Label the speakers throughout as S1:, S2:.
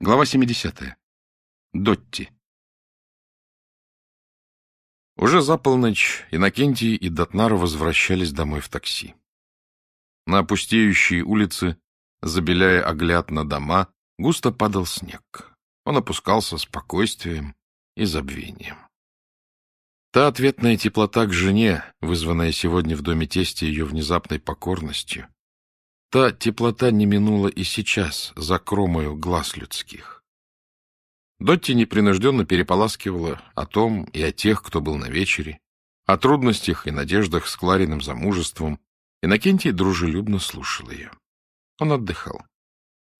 S1: Глава 70. Дотти. Уже за полночь Иннокентий и Дотнара возвращались домой в такси. На опустеющие улицы, забеляя огляд на дома, густо падал снег. Он опускался спокойствием и забвением. Та ответная теплота к жене, вызванная сегодня в доме тестя ее внезапной покорностью, Та теплота не минула и сейчас за кромою глаз людских. Дотти непринужденно переполаскивала о том и о тех, кто был на вечере, о трудностях и надеждах с Клариным замужеством. Иннокентий дружелюбно слушал ее. Он отдыхал.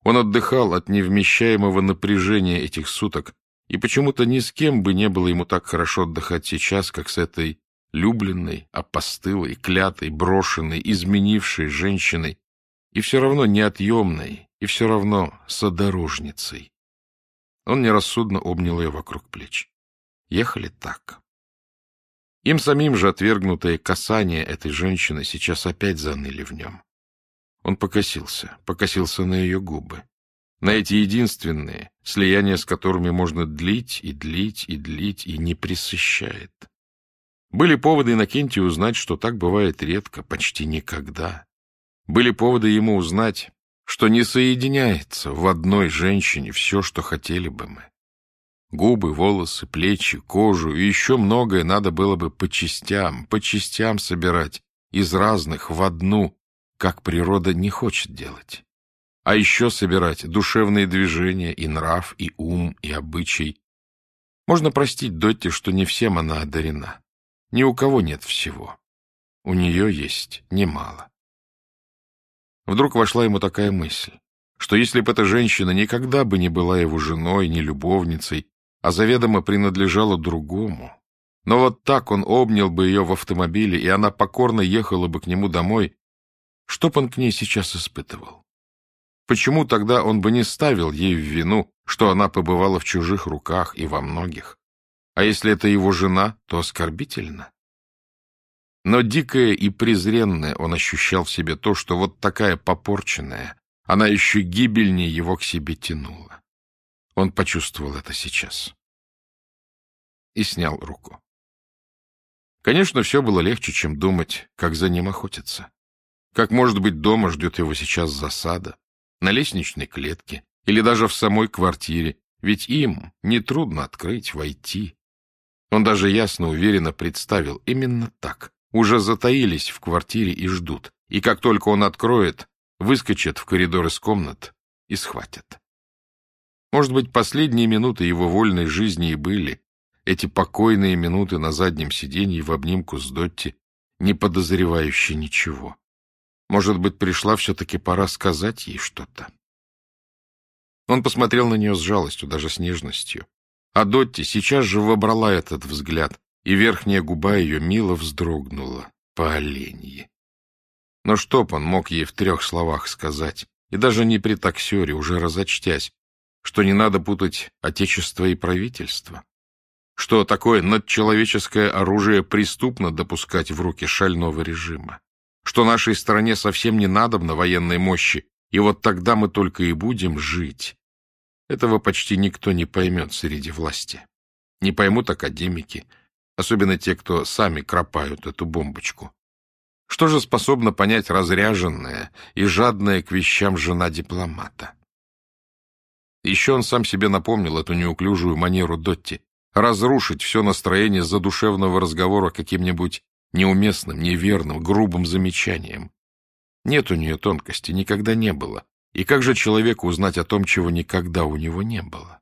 S1: Он отдыхал от невмещаемого напряжения этих суток, и почему-то ни с кем бы не было ему так хорошо отдыхать сейчас, как с этой любленной, опостылой, клятой, брошенной, изменившей женщиной, и все равно неотъемной, и все равно содорожницей. Он нерассудно обнял ее вокруг плеч. Ехали так. Им самим же отвергнутые касания этой женщины сейчас опять заныли в нем. Он покосился, покосился на ее губы, на эти единственные, слияния с которыми можно длить и длить и длить, и не присыщает. Были поводы Иннокентию узнать, что так бывает редко, почти никогда. Были поводы ему узнать, что не соединяется в одной женщине все, что хотели бы мы. Губы, волосы, плечи, кожу и еще многое надо было бы по частям, по частям собирать, из разных в одну, как природа не хочет делать. А еще собирать душевные движения и нрав, и ум, и обычай. Можно простить Дотте, что не всем она одарена. Ни у кого нет всего. У нее есть немало. Вдруг вошла ему такая мысль, что если бы эта женщина никогда бы не была его женой, не любовницей, а заведомо принадлежала другому, но вот так он обнял бы ее в автомобиле, и она покорно ехала бы к нему домой, что он к ней сейчас испытывал? Почему тогда он бы не ставил ей в вину, что она побывала в чужих руках и во многих? А если это его жена, то оскорбительно. Но дикое и презренное он ощущал в себе то, что вот такая попорченная, она еще гибельнее его к себе тянула. Он почувствовал это сейчас. И снял руку. Конечно, все было легче, чем думать, как за ним охотятся. Как, может быть, дома ждет его сейчас засада, на лестничной клетке или даже в самой квартире, ведь им нетрудно открыть, войти. Он даже ясно, уверенно представил именно так, уже затаились в квартире и ждут, и как только он откроет, выскочат в коридор из комнат и схватят. Может быть, последние минуты его вольной жизни и были, эти покойные минуты на заднем сиденье в обнимку с Дотти, не подозревающие ничего. Может быть, пришла все-таки пора сказать ей что-то. Он посмотрел на нее с жалостью, даже с нежностью. А Дотти сейчас же вобрала этот взгляд, и верхняя губа ее мило вздрогнула по оленье. Но что б он мог ей в трех словах сказать, и даже не при таксере, уже разочтясь, что не надо путать отечество и правительство, что такое надчеловеческое оружие преступно допускать в руки шального режима, что нашей стране совсем не надобно военной мощи, и вот тогда мы только и будем жить. Этого почти никто не поймет среди власти. Не поймут академики, особенно те, кто сами кропают эту бомбочку. Что же способна понять разряженная и жадная к вещам жена дипломата? Еще он сам себе напомнил эту неуклюжую манеру Дотти разрушить все настроение задушевного разговора каким-нибудь неуместным, неверным, грубым замечанием. Нет у нее тонкости, никогда не было. И как же человеку узнать о том, чего никогда у него не было?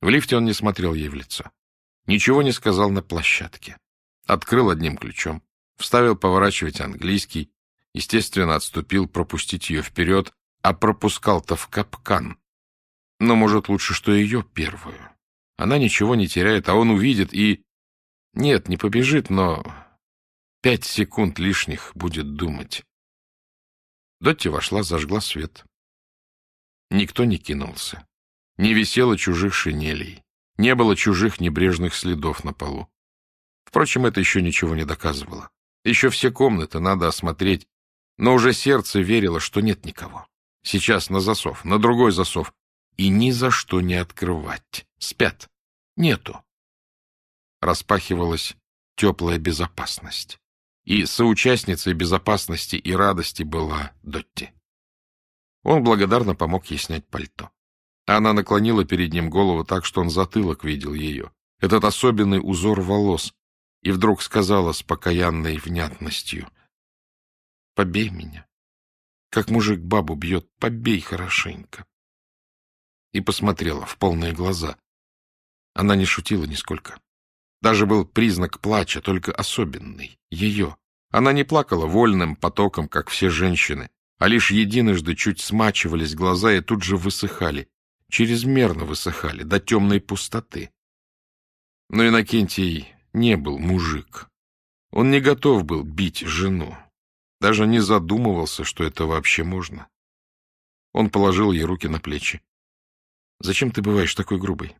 S1: В лифте он не смотрел ей в лицо. Ничего не сказал на площадке. Открыл одним ключом, вставил поворачивать английский, естественно, отступил пропустить ее вперед, а пропускал-то в капкан. Но, может, лучше, что ее первую. Она ничего не теряет, а он увидит и... Нет, не побежит, но пять секунд лишних будет думать. Дотти вошла, зажгла свет. Никто не кинулся. Не висело чужих шинелей. Не было чужих небрежных следов на полу. Впрочем, это еще ничего не доказывало. Еще все комнаты надо осмотреть, но уже сердце верило, что нет никого. Сейчас на засов, на другой засов. и ни за что не открывать. Спят. Нету. Распахивалась теплая безопасность. И соучастницей безопасности и радости была Дотти. Он благодарно помог ей снять пальто. Она наклонила перед ним голову так, что он затылок видел ее, этот особенный узор волос, и вдруг сказала с покаянной внятностью, «Побей меня, как мужик бабу бьет, побей хорошенько». И посмотрела в полные глаза. Она не шутила нисколько. Даже был признак плача, только особенный, ее. Она не плакала вольным потоком, как все женщины, а лишь единожды чуть смачивались глаза и тут же высыхали, чрезмерно высыхали, до темной пустоты. Но Иннокентий не был мужик. Он не готов был бить жену. Даже не задумывался, что это вообще можно. Он положил ей руки на плечи. — Зачем ты бываешь такой грубой?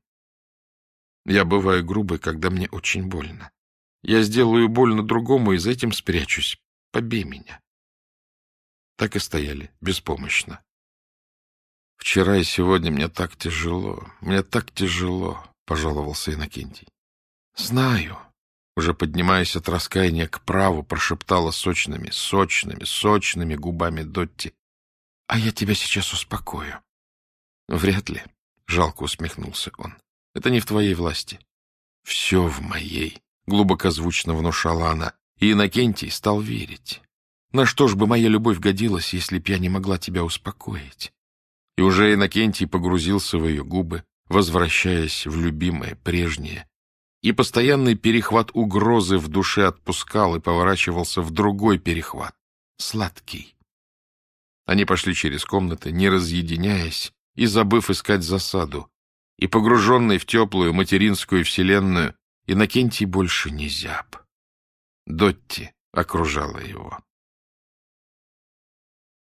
S1: — Я бываю грубой, когда мне очень больно. Я сделаю больно другому и за этим спрячусь. Побей меня. Так и стояли, беспомощно. Вчера и сегодня мне так тяжело, мне так тяжело, — пожаловался Иннокентий. — Знаю. Уже поднимаясь от раскаяния к праву, прошептала сочными, сочными, сочными губами Дотти. — А я тебя сейчас успокою. — Вряд ли, — жалко усмехнулся он. — Это не в твоей власти. — Все в моей, — глубокозвучно внушала она, и Иннокентий стал верить. На что ж бы моя любовь годилась, если б я не могла тебя успокоить? И уже Иннокентий погрузился в ее губы, возвращаясь в любимое, прежнее, и постоянный перехват угрозы в душе отпускал и поворачивался в другой перехват, сладкий. Они пошли через комнаты, не разъединяясь и забыв искать засаду, и, погруженный в теплую материнскую вселенную, Иннокентий больше не зяб. Дотти окружала его.